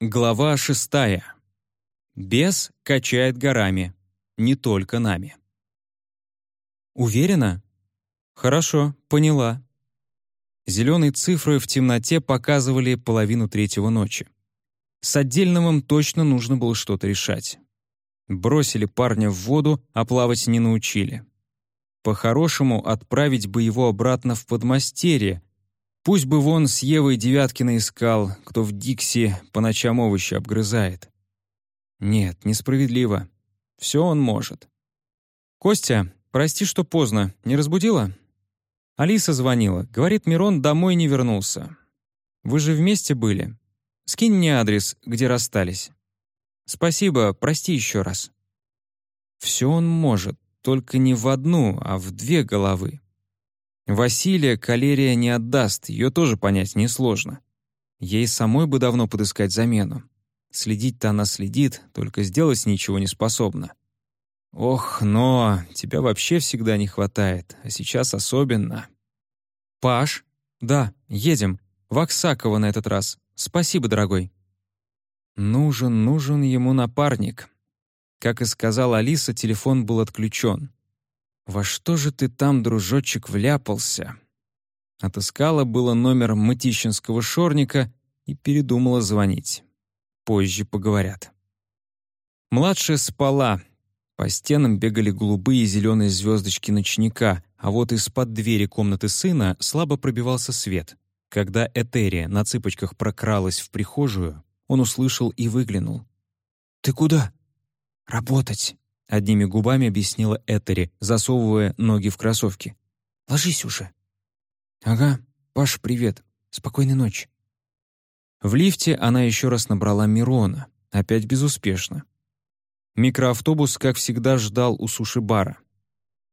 Глава шестая. Бес качает горами. Не только нами. Уверена? Хорошо, поняла. Зеленые цифры в темноте показывали половину третьего ночи. С отдельным точно нужно было что-то решать. Бросили парня в воду, а плавать не научили. По-хорошему отправить бы его обратно в подмастерье, Пусть бы вон с Евой Девяткина искал, кто в Дикси по ночам овощи обгрызает. Нет, несправедливо. Все он может. «Костя, прости, что поздно. Не разбудила?» Алиса звонила. Говорит, Мирон домой не вернулся. «Вы же вместе были? Скинь мне адрес, где расстались». «Спасибо, прости еще раз». Все он может, только не в одну, а в две головы. Василия калерия не отдаст, ее тоже понять несложно. Ей самой бы давно подыскать замену. Следить-то она следит, только сделать ничего не способна. Ох, но тебя вообще всегда не хватает, а сейчас особенно. Паш? Да, едем. В Аксаково на этот раз. Спасибо, дорогой. Нужен, нужен ему напарник. Как и сказала Алиса, телефон был отключен. «Во что же ты там, дружочек, вляпался?» Отыскала было номер мытищинского шорника и передумала звонить. Позже поговорят. Младшая спала. По стенам бегали голубые и зеленые звездочки ночника, а вот из-под двери комнаты сына слабо пробивался свет. Когда Этерия на цыпочках прокралась в прихожую, он услышал и выглянул. «Ты куда?» «Работать», Одними губами объяснила Этери, засовывая ноги в кроссовки. «Ложись уже». «Ага, Паш, привет. Спокойной ночи». В лифте она еще раз набрала Мирона, опять безуспешно. Микроавтобус, как всегда, ждал у суши-бара.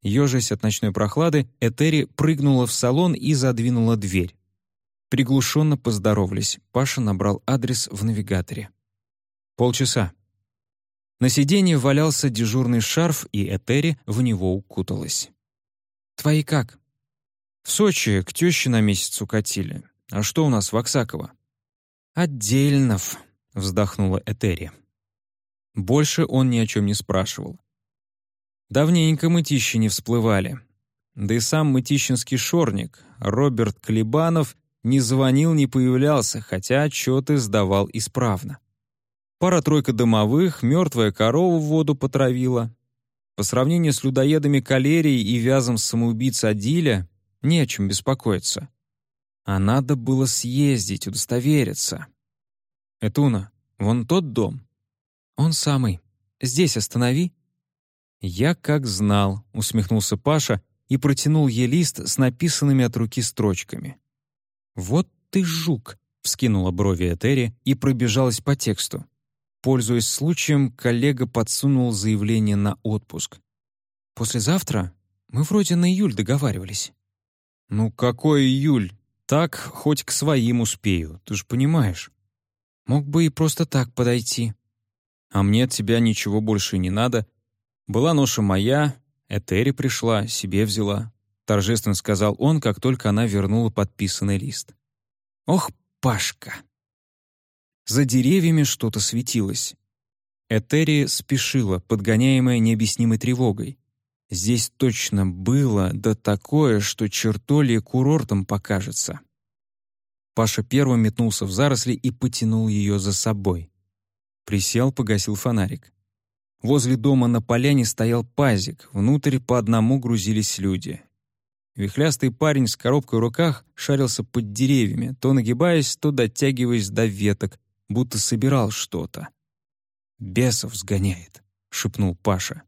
Ёжась от ночной прохлады, Этери прыгнула в салон и задвинула дверь. Приглушенно поздоровались. Паша набрал адрес в навигаторе. «Полчаса», на сиденье валялся дежурный шарф, и Этери в него укуталась. «Твои как?» «В Сочи к тёще на месяц укатили. А что у нас в Оксаково?» «Отдельнов», — вздохнула Этери. Больше он ни о чем не спрашивал. Давненько мытищи не всплывали. Да и сам мытищинский шорник, Роберт Клебанов, не звонил, не появлялся, хотя отчеты сдавал исправно. Пара-тройка домовых, мертвая корова в воду потравила. По сравнению с людоедами калерии и вязом самоубийц Адиля, не о чем беспокоиться. А надо было съездить, удостовериться. «Этуна, вон тот дом. Он самый. Здесь останови». «Я как знал», — усмехнулся Паша и протянул ей лист с написанными от руки строчками. «Вот ты жук», — вскинула брови Этери и пробежалась по тексту. Пользуясь случаем, коллега подсунул заявление на отпуск. «Послезавтра? Мы вроде на июль договаривались». «Ну какой июль? Так хоть к своим успею, ты же понимаешь». «Мог бы и просто так подойти». «А мне от тебя ничего больше не надо. Была ноша моя, Этери пришла, себе взяла», — торжественно сказал он, как только она вернула подписанный лист. «Ох, Пашка!» За деревьями что-то светилось. Этери спешила, подгоняемая необъяснимой тревогой. Здесь точно было, да такое, что чертолье курортом покажется. Паша первым метнулся в заросли и потянул ее за собой. Присел, погасил фонарик. Возле дома на поляне стоял пазик, внутрь по одному грузились люди. Вихлястый парень с коробкой в руках шарился под деревьями, то нагибаясь, то дотягиваясь до веток, будто собирал что-то. «Бесов сгоняет», — шепнул Паша.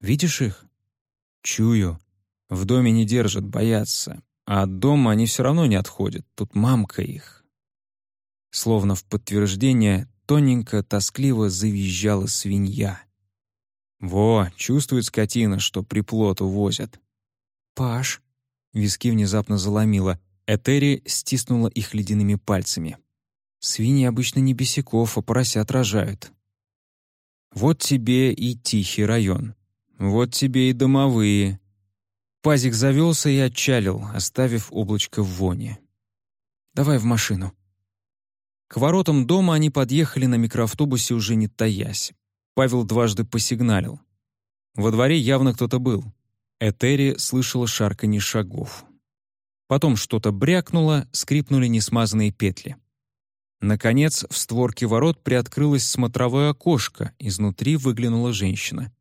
«Видишь их?» «Чую. В доме не держат, боятся. А от дома они все равно не отходят. Тут мамка их». Словно в подтверждение тоненько, тоскливо завизжала свинья. «Во, чувствует скотина, что приплод увозят». «Паш», — виски внезапно заломила, Этери стиснула их ледяными пальцами. Свиньи обычно не бесяков, а поросят рожают. Вот тебе и тихий район. Вот тебе и домовые. Пазик завелся и отчалил, оставив облачко в воне. «Давай в машину». К воротам дома они подъехали на микроавтобусе уже не таясь. Павел дважды посигналил. Во дворе явно кто-то был. Этери слышала шарканье шагов. Потом что-то брякнуло, скрипнули несмазанные петли. Наконец, в створке ворот приоткрылось смотровое окошко, изнутри выглянула женщина.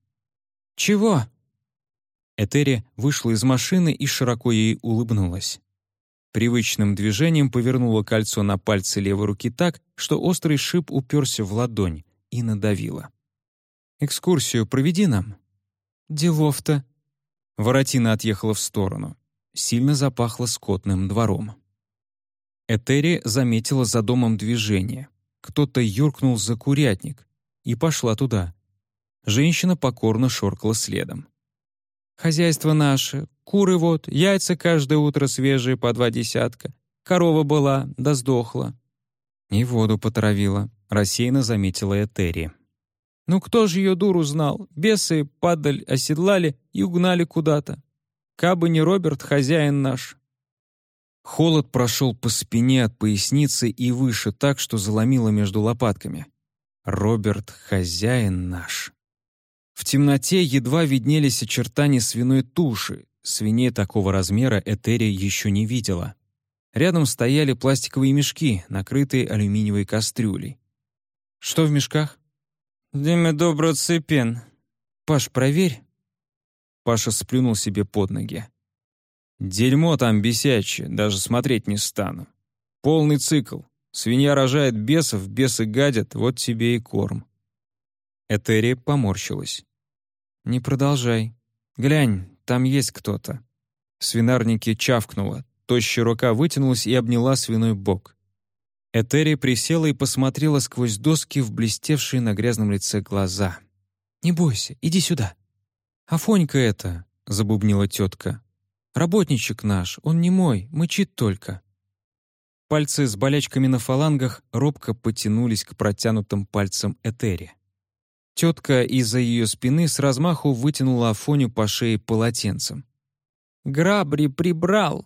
«Чего?» Этери вышла из машины и широко ей улыбнулась. Привычным движением повернула кольцо на пальце левой руки так, что острый шип уперся в ладонь и надавила. «Экскурсию проведи нам». «Делов-то». Воротина отъехала в сторону. Сильно запахло скотным двором. Этери заметила за домом движение. Кто-то юркнул за курятник и пошла туда. Женщина покорно шоркала следом. «Хозяйство наше, куры вот, яйца каждое утро свежие по два десятка. Корова была, да сдохла». И воду потравила, рассеянно заметила Этери. «Ну кто же ее дуру знал? Бесы падаль оседлали и угнали куда-то. Кабы не Роберт, хозяин наш». Холод прошел по спине от поясницы и выше так, что заломило между лопатками. «Роберт, хозяин наш». В темноте едва виднелись очертания свиной туши. Свиней такого размера Этерия еще не видела. Рядом стояли пластиковые мешки, накрытые алюминиевой кастрюлей. «Что в мешках?» «Диме добро цепен». «Паш, проверь». Паша сплюнул себе под ноги. «Дерьмо там бесячее, даже смотреть не стану. Полный цикл. Свинья рожает бесов, бесы гадят, вот тебе и корм». Этери поморщилась. «Не продолжай. Глянь, там есть кто-то». В свинарнике чавкнуло, тощая рука вытянулась и обняла свиной бок. Этери присела и посмотрела сквозь доски в блестевшие на грязном лице глаза. «Не бойся, иди сюда». «Афонька это», — забубнила тетка. «Работничек наш, он не мой, мычит только». Пальцы с болячками на фалангах робко потянулись к протянутым пальцам Этери. Тетка из-за ее спины с размаху вытянула Афоню по шее полотенцем. «Грабри прибрал!»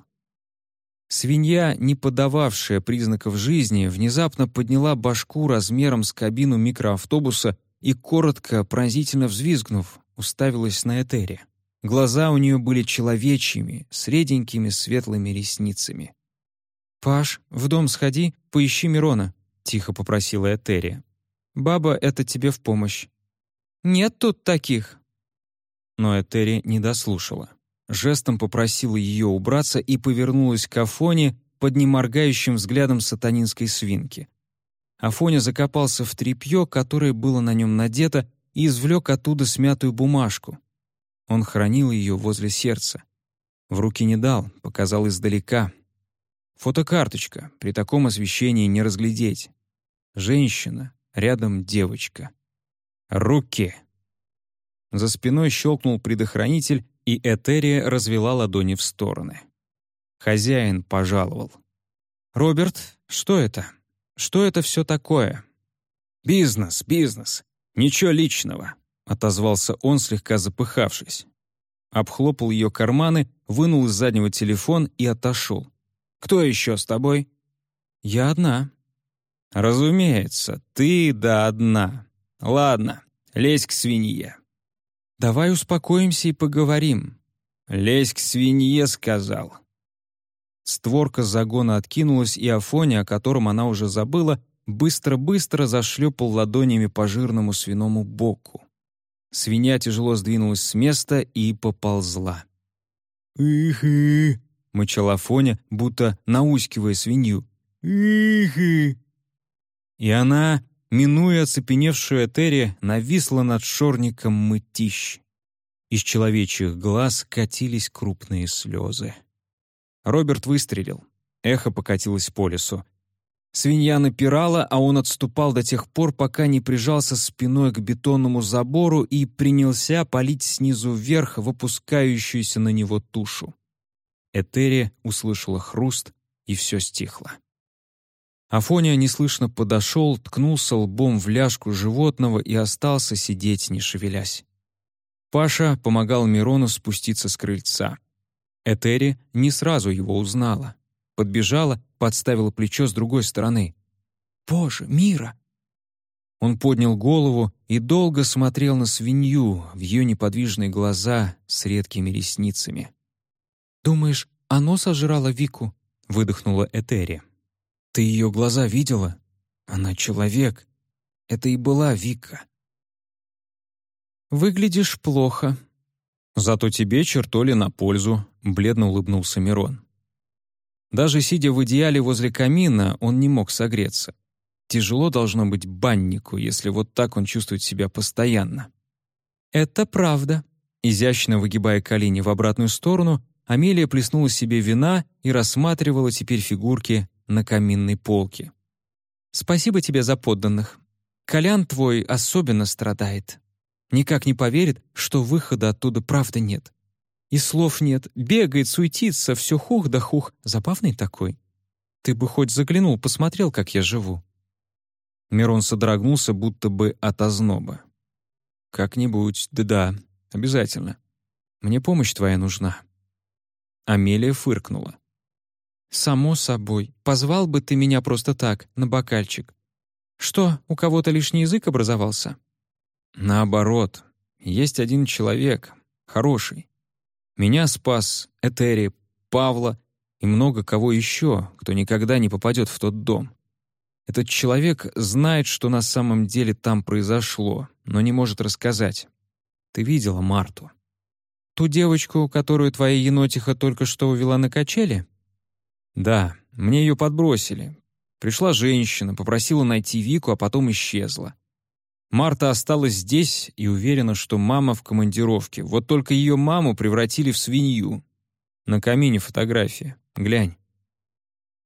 Свинья, не подававшая признаков жизни, внезапно подняла башку размером с кабину микроавтобуса и, коротко, пронзительно взвизгнув, уставилась на Этери. Глаза у нее были человечьими, с реденькими светлыми ресницами. «Паш, в дом сходи, поищи Мирона», — тихо попросила Этери. «Баба — это тебе в помощь. Нет тут таких». Но Этери не дослушала. Жестом попросила ее убраться и повернулась к Афоне под неморгающим взглядом сатанинской свинки. Афоня закопался в тряпье, которое было на нем надето, и извлек оттуда смятую бумажку. Он хранил ее возле сердца. В руки не дал, показал издалека. Фотокарточка, при таком освещении не разглядеть. Женщина, рядом девочка. «Руки!» За спиной щелкнул предохранитель, и Этерия развела ладони в стороны. Хозяин пожаловал. «Роберт, что это? Что это все такое?» «Бизнес, бизнес. Ничего личного», — отозвался он, слегка запыхавшись. Обхлопал ее карманы, вынул из заднего телефон и отошел. «Кто еще с тобой?» «Я одна». «Разумеется, ты да одна», «Ладно, лезь к свинье». «Давай успокоимся и поговорим». «Лезь к свинье», — сказал. Створка загона откинулась, и Афоня, о котором она уже забыла, быстро-быстро зашлепал ладонями по жирному свиному боку. Свинья тяжело сдвинулась с места и поползла. «Их-и!» — мычал Афоня, будто наускивая свинью. «Их-и!» И она минуя оцепеневшую Этери, нависла над шорником мытищ. Из человечьих глаз катились крупные слезы. Роберт выстрелил. Эхо покатилось по лесу. Свинья напирала, а он отступал до тех пор, пока не прижался спиной к бетонному забору и принялся палить снизу вверх в опускающуюся на него тушу. Этери услышала хруст, и все стихло. Афония неслышно подошел, ткнулся лбом в ляжку животного и остался сидеть, не шевелясь. Паша помогал Мирону спуститься с крыльца. Этери не сразу его узнала. Подбежала, подставила плечо с другой стороны. Боже, Мира!» Он поднял голову и долго смотрел на свинью в ее неподвижные глаза с редкими ресницами. «Думаешь, оно сожрало Вику?» — выдохнула Этери. «Ты ее глаза видела? Она человек. Это и была Вика». «Выглядишь плохо». «Зато тебе чертоли на пользу», — бледно улыбнулся Мирон. Даже сидя в идеале возле камина, он не мог согреться. Тяжело должно быть баннику, если вот так он чувствует себя постоянно. «Это правда». Изящно выгибая колени в обратную сторону, Амелия плеснула себе вина и рассматривала теперь фигурки на каминной полке. «Спасибо тебе за подданных. Колян твой особенно страдает. Никак не поверит, что выхода оттуда правда нет. И слов нет, бегает, суетится, все хух да хух. Забавный такой. Ты бы хоть заглянул, посмотрел, как я живу». Мирон содрогнулся, будто бы от озноба. «Как-нибудь, да-да, обязательно. Мне помощь твоя нужна». Амелия фыркнула. «Само собой. Позвал бы ты меня просто так, на бокальчик. Что, у кого-то лишний язык образовался?» «Наоборот. Есть один человек, хороший. Меня спас Этери, Павла и много кого еще, кто никогда не попадет в тот дом. Этот человек знает, что на самом деле там произошло, но не может рассказать. Ты видела Марту? Ту девочку, которую твоя енотиха только что увела на качели? Да, мне ее подбросили. Пришла женщина, попросила найти Вику, а потом исчезла. Марта осталась здесь и уверена, что мама в командировке. Вот только ее маму превратили в свинью. На камине фотография. Глянь.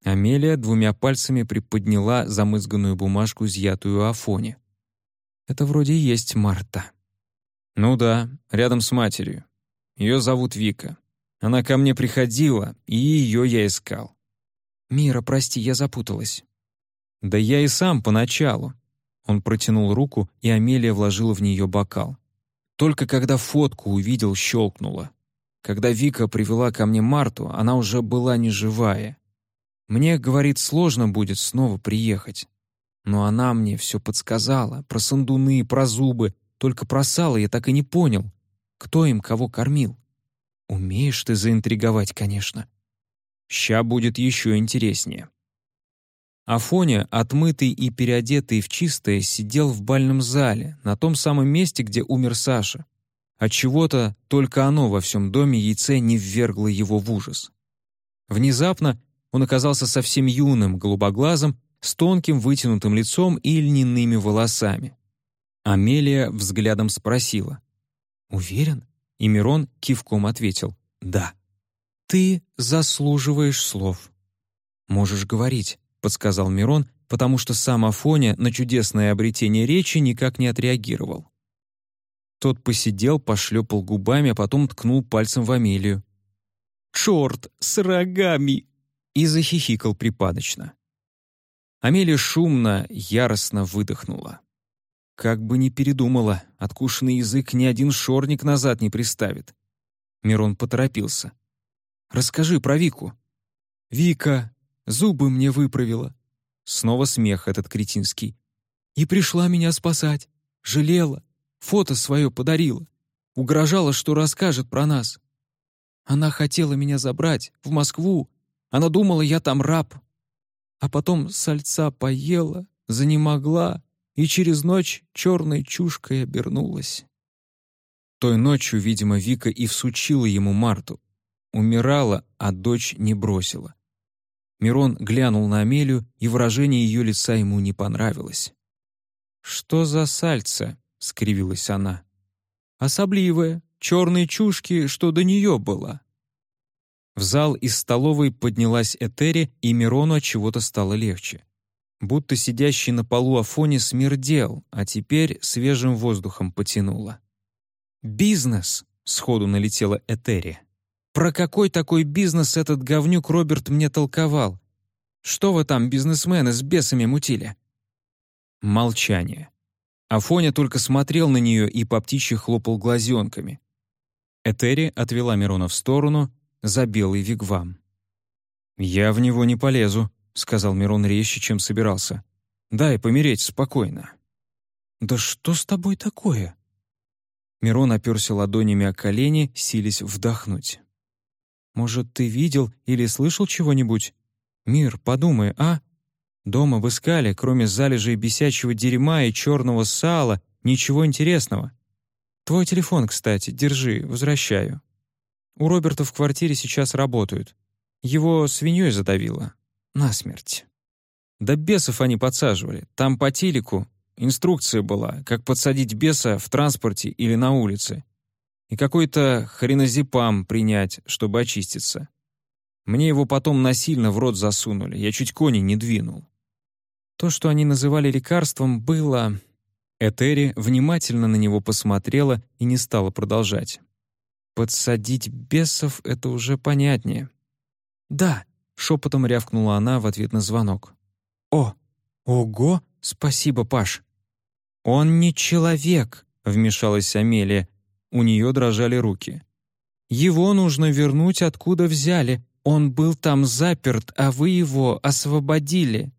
Амелия двумя пальцами приподняла замызганную бумажку, изъятую у Афоне. «Это вроде и есть Марта». «Ну да, рядом с матерью. Ее зовут Вика. Она ко мне приходила, и ее я искал». «Мира, прости, я запуталась». «Да я и сам поначалу». Он протянул руку, и Амелия вложила в нее бокал. Только когда фотку увидел, щелкнула. Когда Вика привела ко мне Марту, она уже была неживая. Мне, говорит, сложно будет снова приехать. Но она мне все подсказала, про сандуны, про зубы, только про сало я так и не понял, кто им кого кормил. Умеешь ты заинтриговать, конечно. Ща будет еще интереснее. Афоня, отмытый и переодетый в чистое, сидел в бальном зале, на том самом месте, где умер Саша. От чего то только оно во всем доме яйце не ввергло его в ужас. Внезапно он оказался совсем юным, голубоглазым, с тонким вытянутым лицом и льняными волосами. Амелия взглядом спросила. «Уверен?» И Мирон кивком ответил «Да». «Ты заслуживаешь слов». «Можешь говорить», — подсказал Мирон, потому что сам Афоня на чудесное обретение речи никак не отреагировал. Тот посидел, пошлепал губами, а потом ткнул пальцем в Амелию. «Черт, с рогами!» и захихикал припадочно. Амелия шумно, яростно выдохнула. Как бы ни передумала, откушенный язык ни один шорник назад не приставит. Мирон поторопился. «Расскажи про Вику». «Вика зубы мне выправила». Снова смех этот кретинский. «И пришла меня спасать. Жалела. Фото свое подарила. Угрожала, что расскажет про нас. Она хотела меня забрать в Москву, она думала, я там раб. А потом сальца поела, занемогла и через ночь черной чушкой обернулась. Той ночью, видимо, Вика и всучила ему Марту. Умирала, а дочь не бросила. Мирон глянул на Амелию, и выражение ее лица ему не понравилось. «Что за сальца?» — скривилась она. «Особливая, черной чушки, что до нее была. В зал из столовой поднялась Этери, и Мирону от чего-то стало легче. Будто сидящий на полу Афони смердел, а теперь свежим воздухом потянуло. «Бизнес!» — сходу налетела Этери. «Про какой такой бизнес этот говнюк Роберт мне толковал? Что вы там, бизнесмены, с бесами мутили?» Молчание. Афоня только смотрел на нее и по птичьи хлопал глазенками. Этери отвела Мирона в сторону, за белый вигвам. «Я в него не полезу», — сказал Мирон резче, чем собирался. Дай помереть спокойно». «Да что с тобой такое?» Мирон оперся ладонями о колени, сились вдохнуть. «Может, ты видел или слышал чего-нибудь? Мир, подумай, а? Дома в Искале, кроме залежей бесячего дерьма и черного сала, ничего интересного. Твой телефон, кстати, держи, возвращаю. У Роберта в квартире сейчас работают. Его свиньей задавило. Насмерть. Да бесов они подсаживали. Там по телеку инструкция была, как подсадить беса в транспорте или на улице. И какой-то хренозепам принять, чтобы очиститься. Мне его потом насильно в рот засунули, я чуть кони не двинул. То, что они называли лекарством, было... Этери внимательно на него посмотрела и не стала продолжать. «Подсадить бесов — это уже понятнее». «Да», — шепотом рявкнула она в ответ на звонок. «О! Ого! Спасибо, Паш!» «Он не человек», — вмешалась Амелия. У нее дрожали руки. «Его нужно вернуть, откуда взяли. Он был там заперт, а вы его освободили.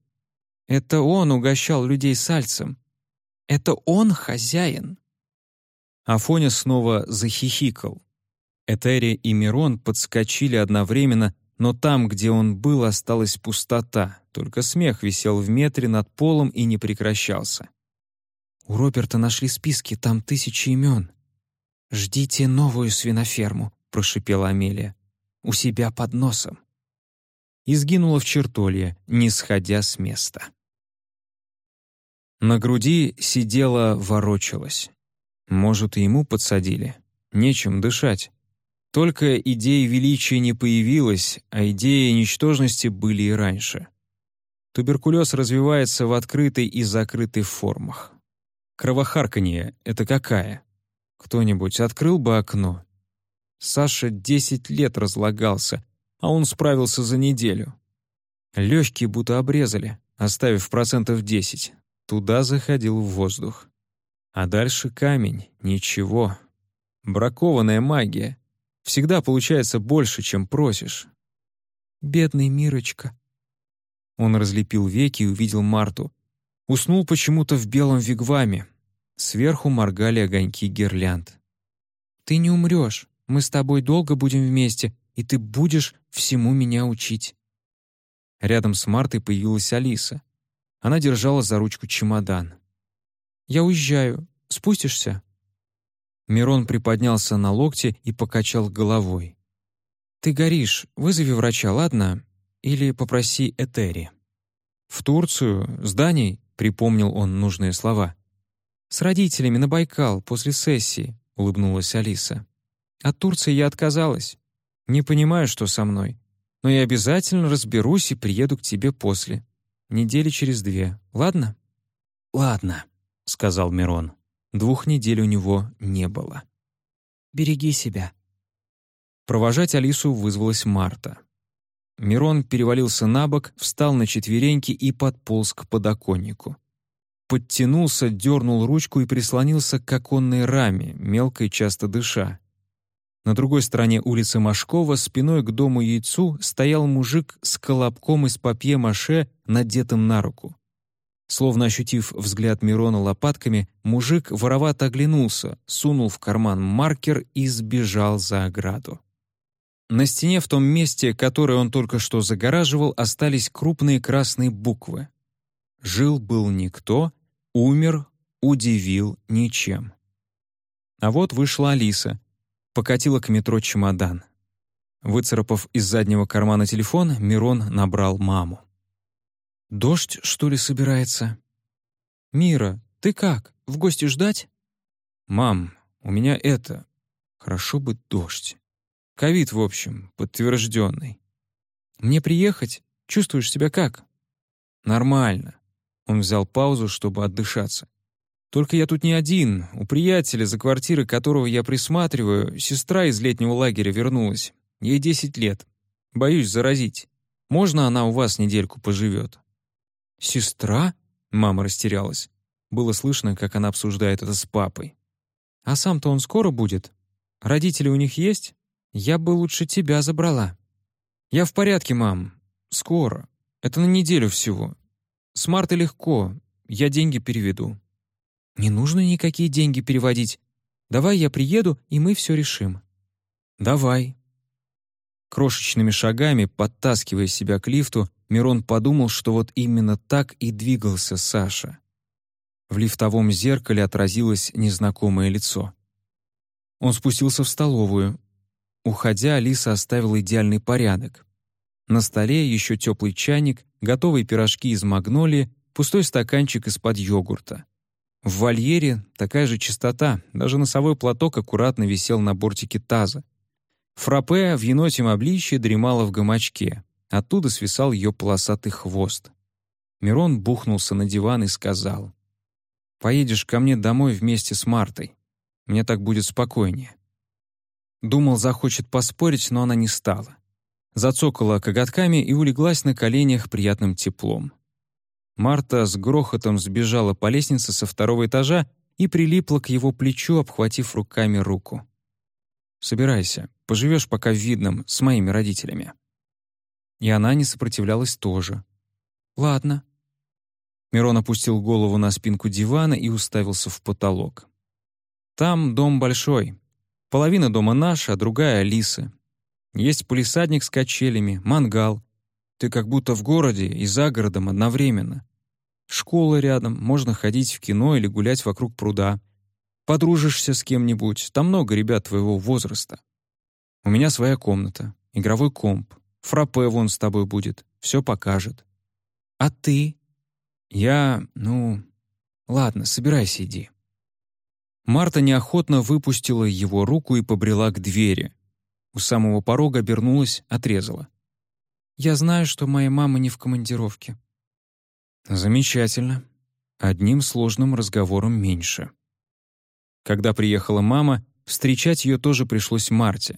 Это он угощал людей сальцем. Это он хозяин». Афоня снова захихикал. Этери и Мирон подскочили одновременно, но там, где он был, осталась пустота, только смех висел в метре над полом и не прекращался. «У Роберта нашли списки, там тысячи имен. Ждите новую свиноферму», — прошипела Амелия. «У себя под носом». И сгинула в чертолье, не сходя с места. На груди сидела, ворочалась. Может, и ему подсадили. Нечем дышать. Только идея величия не появилась, а идеи ничтожности были и раньше. Туберкулез развивается в открытой и закрытой формах. Кровохарканье — это какая? Кто-нибудь открыл бы окно? Саша десять лет разлагался, а он справился за неделю. Легкие будто обрезали, оставив процентов десять. Туда заходил в воздух. А дальше камень, ничего. Бракованная магия. Всегда получается больше, чем просишь. Бедный Мирочка. Он разлепил веки и увидел Марту. Уснул почему-то в белом вигваме. Сверху моргали огоньки гирлянд. «Ты не умрешь. Мы с тобой долго будем вместе, и ты будешь всему меня учить». Рядом с Мартой появилась Алиса. Она держала за ручку чемодан. «Я уезжаю. Спустишься?» Мирон приподнялся на локте и покачал головой. «Ты горишь, вызови врача, ладно? Или попроси Этери». «В Турцию? С Даней?» — припомнил он нужные слова. «С родителями на Байкал после сессии», — улыбнулась Алиса. «От Турции я отказалась. Не понимаю, что со мной. Но я обязательно разберусь и приеду к тебе после. Недели через две, ладно?» «Ладно», — сказал Мирон. Двух недель у него не было. «Береги себя». Провожать Алису вызвалась Марта. Мирон перевалился на бок, встал на четвереньки и подполз к подоконнику. Подтянулся, дернул ручку и прислонился к оконной раме, мелко и часто дыша. На другой стороне улицы Машкова, спиной к дому яйцу, стоял мужик с колобком из папье-маше, надетым на руку. Словно ощутив взгляд Мирона лопатками, мужик воровато оглянулся, сунул в карман маркер и сбежал за ограду. На стене в том месте, которое он только что загораживал, остались крупные красные буквы. «Жил-был никто, умер, удивил ничем». А вот вышла Алиса, покатила к метро чемодан. Выцарапав из заднего кармана телефон, Мирон набрал маму. Дождь, что ли, собирается? Мира, ты как? В гости ждать? Мам, у меня это... Хорошо бы дождь. Ковид, в общем, подтвержденный. Мне приехать? Чувствуешь себя как? Нормально. Он взял паузу, чтобы отдышаться. Только я тут не один. У приятеля, за квартирой которого я присматриваю, сестра из летнего лагеря вернулась. Ей 10 лет. Боюсь заразить. Можно она у вас недельку поживет? «Сестра?» — мама растерялась. Было слышно, как она обсуждает это с папой. «А сам-то он скоро будет? Родители у них есть? Я бы лучше тебя забрала». «Я в порядке, мам. Скоро. Это на неделю всего. С марта легко. я деньги переведу». «Не нужно никакие деньги переводить. Давай я приеду, и мы все решим». «Давай». Крошечными шагами, подтаскивая себя к лифту, Мирон подумал, что вот именно так и двигался Саша. В лифтовом зеркале отразилось незнакомое лицо. Он спустился в столовую. Уходя, Алиса оставила идеальный порядок. На столе еще теплый чайник, готовые пирожки из магнолии, пустой стаканчик из-под йогурта. В вольере такая же чистота, даже носовой платок аккуратно висел на бортике таза. Фрапе в енотем обличье дремала в гамачке. Оттуда свисал ее полосатый хвост. Мирон бухнулся на диван и сказал, «Поедешь ко мне домой вместе с Мартой. Мне так будет спокойнее». Думал, захочет поспорить, но она не стала. Зацокала коготками и улеглась на коленях приятным теплом. Марта с грохотом сбежала по лестнице со второго этажа и прилипла к его плечу, обхватив руками руку. «Собирайся, поживешь пока в Видном с моими родителями». И она не сопротивлялась тоже. «Ладно». Мирон опустил голову на спинку дивана и уставился в потолок. «Там дом большой. Половина дома наша, другая — Алисы. Есть полисадник с качелями, мангал. Ты как будто в городе и за городом одновременно. Школа рядом, можно ходить в кино или гулять вокруг пруда. Подружишься с кем-нибудь, там много ребят твоего возраста. У меня своя комната, игровой комп, Фраппе вон с тобой будет, все покажет. А ты? Я, ну... Ладно, собирайся, иди. Марта неохотно выпустила его руку и побрела к двери. У самого порога обернулась, отрезала. «Я знаю, что моя мама не в командировке». «Замечательно. Одним сложным разговором меньше». Когда приехала мама, встречать ее тоже пришлось Марте.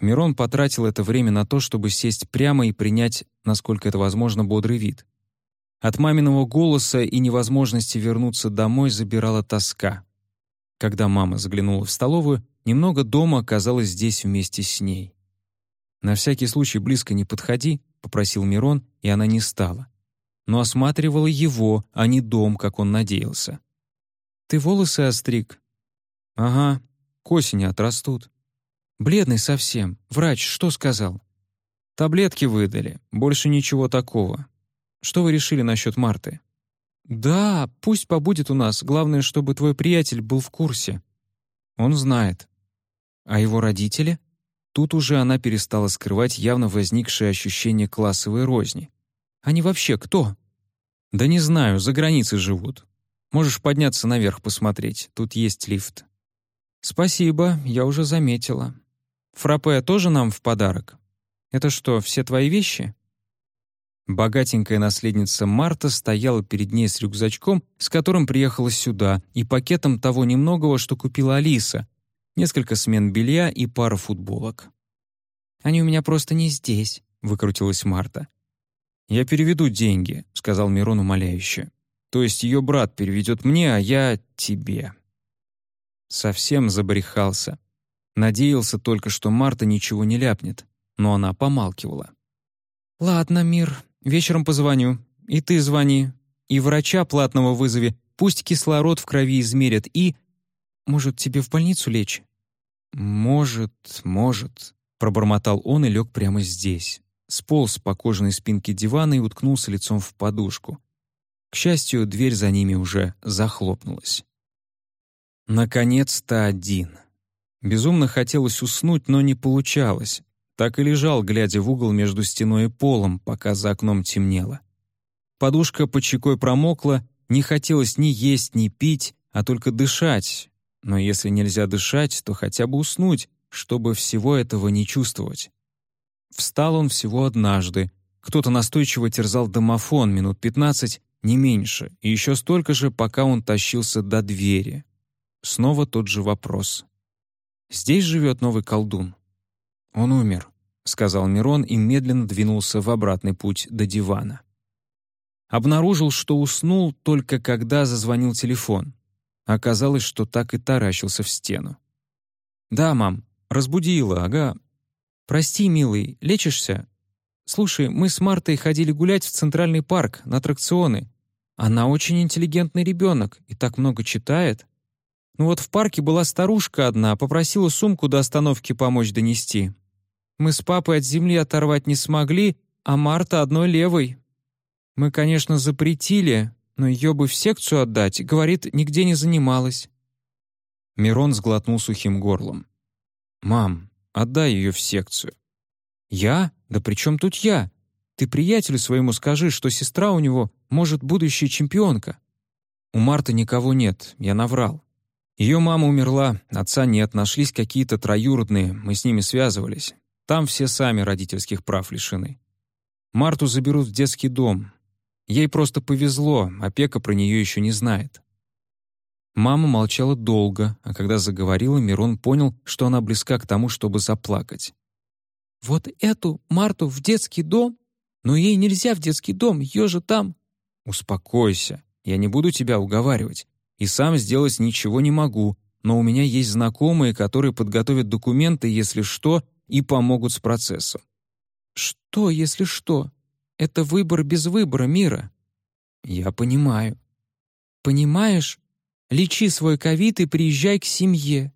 Мирон потратил это время на то, чтобы сесть прямо и принять, насколько это возможно, бодрый вид. От маминого голоса и невозможности вернуться домой забирала тоска. Когда мама заглянула в столовую, немного дома оказалось здесь вместе с ней. «На всякий случай близко не подходи», — попросил Мирон, и она не стала. Но осматривала его, а не дом, как он надеялся. «Ты волосы остриг?» «Ага, к осени отрастут». Бледный совсем. Врач что сказал? Таблетки выдали. Больше ничего такого. Что вы решили насчет Марты? Да, пусть побудет у нас. Главное, чтобы твой приятель был в курсе. Он знает. А его родители? Тут уже она перестала скрывать явно возникшее ощущение классовой розни. Они вообще кто? Да не знаю, за границей живут. Можешь подняться наверх посмотреть, тут есть лифт. Спасибо, я уже заметила. Фраппе тоже нам в подарок? Это что, все твои вещи?» Богатенькая наследница Марта стояла перед ней с рюкзачком, с которым приехала сюда, и пакетом того немногого, что купила Алиса, несколько смен белья и пара футболок. «Они у меня просто не здесь», — выкрутилась Марта. «Я переведу деньги», — сказал Мирон умоляюще. «То есть ее брат переведет мне, а я — тебе». Совсем забрехался. Надеялся только, что Марта ничего не ляпнет, но она помалкивала. «Ладно, Мир, вечером позвоню. И ты звони. И врача платного вызови. Пусть кислород в крови измерят и... Может, тебе в больницу лечь?» «Может, может», — пробормотал он и лег прямо здесь. Сполз по кожаной спинке дивана и уткнулся лицом в подушку. К счастью, дверь за ними уже захлопнулась. Наконец-то один. Безумно хотелось уснуть, но не получалось. Так и лежал, глядя в угол между стеной и полом, пока за окном темнело. Подушка под щекой промокла, не хотелось ни есть, ни пить, а только дышать. Но если нельзя дышать, то хотя бы уснуть, чтобы всего этого не чувствовать. Встал он всего однажды. Кто-то настойчиво терзал домофон минут пятнадцать, не меньше, и еще столько же, пока он тащился до двери. Снова тот же вопрос. Здесь живет новый колдун». «Он умер», — сказал Мирон и медленно двинулся в обратный путь до дивана. Обнаружил, что уснул только когда зазвонил телефон. Оказалось, что так и таращился в стену. «Да, мам, разбудила, ага. Прости, милый, лечишься? Слушай, мы с Мартой ходили гулять в Центральный парк, на аттракционы. Она очень интеллигентный ребенок и так много читает. Ну вот в парке была старушка одна, попросила сумку до остановки помочь донести. Мы с папой от земли оторвать не смогли, а Марта одной левой. Мы, конечно, запретили, но ее бы в секцию отдать, говорит, нигде не занималась». Мирон сглотнул сухим горлом. «Мам, отдай ее в секцию». «Я? Да при чем тут я? Ты приятелю своему скажи, что сестра у него, может, будущая чемпионка». «У Марты никого нет, я наврал. Ее мама умерла, отца нет, нашлись какие-то троюродные, мы с ними связывались. Там все сами родительских прав лишены. Марту заберут в детский дом. Ей просто повезло, опека про нее еще не знает». Мама молчала долго, а когда заговорила, Мирон понял, что она близка к тому, чтобы заплакать. «Вот эту Марту в детский дом? Но ей нельзя в детский дом, ее же там...» «Успокойся, я не буду тебя уговаривать. И сам сделать ничего не могу, но у меня есть знакомые, которые подготовят документы, если что, и помогут с процессом». «Что, если что? Это выбор без выбора мира». «Я понимаю». «Понимаешь? Лечи свой ковид и приезжай к семье».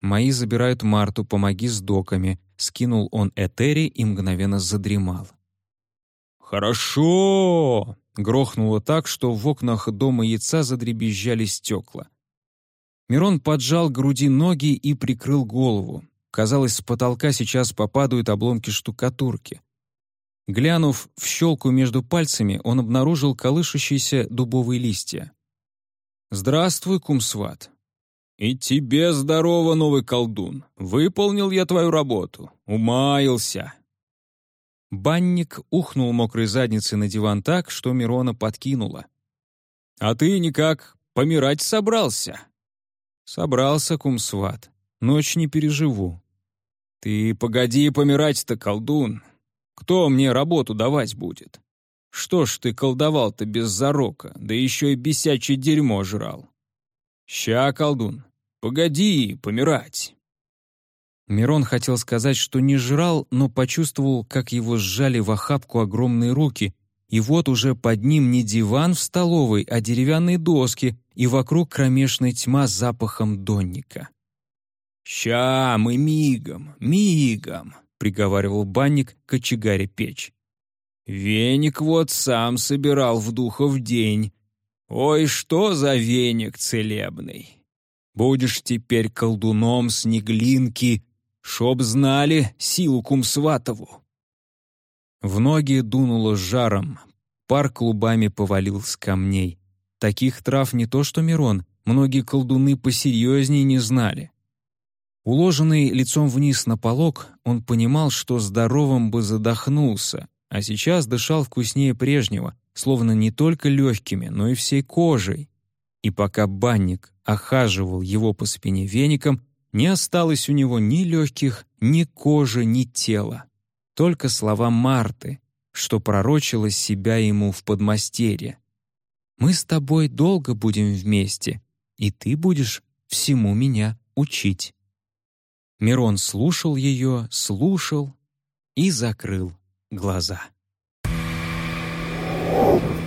«Мои забирают Марту, помоги с доками», — скинул он Этери и мгновенно задремал. «Хорошо!» — грохнуло так, что в окнах дома яйца задребезжали стекла. Мирон поджал груди ноги и прикрыл голову. Казалось, с потолка сейчас попадают обломки штукатурки. Глянув в щелку между пальцами, он обнаружил колышущиеся дубовые листья. «Здравствуй, кумсват», «И тебе здорово, новый колдун! Выполнил я твою работу! Умаился!» Банник ухнул мокрой задницей на диван так, что Мирона подкинула. «А ты никак помирать собрался?» «Собрался, кумсват. Ночь не переживу». «Ты погоди помирать-то, колдун. Кто мне работу давать будет? Что ж ты колдовал-то без зарока, да еще и бесячее дерьмо жрал?» «Ща, колдун, погоди помирать!» Мирон хотел сказать, что не жрал, но почувствовал, как его сжали в охапку огромные руки, и вот уже под ним не диван в столовой, а деревянные доски, и вокруг кромешная тьма с запахом донника. «Ща мы мигом, мигом!» — приговаривал банник кочегаре печь. «Веник вот сам собирал в духов день, Ой, что за веник целебный! Будешь теперь колдуном снеглинки, чтоб знали силу Кумсватову. В ноги дунуло жаром, пар клубами повалил с камней. Таких трав не то что Мирон, многие колдуны посерьезнее не знали. Уложенный лицом вниз на полог, он понимал, что здоровым бы задохнулся, а сейчас дышал вкуснее прежнего — словно не только легкими, но и всей кожей. И пока банник охаживал его по спине веником, не осталось у него ни легких, ни кожи, ни тела. Только слова Марты, что пророчила себя ему в подмастерье. «Мы с тобой долго будем вместе, и ты будешь всему меня учить». Мирон слушал ее, слушал и закрыл глаза. Oh.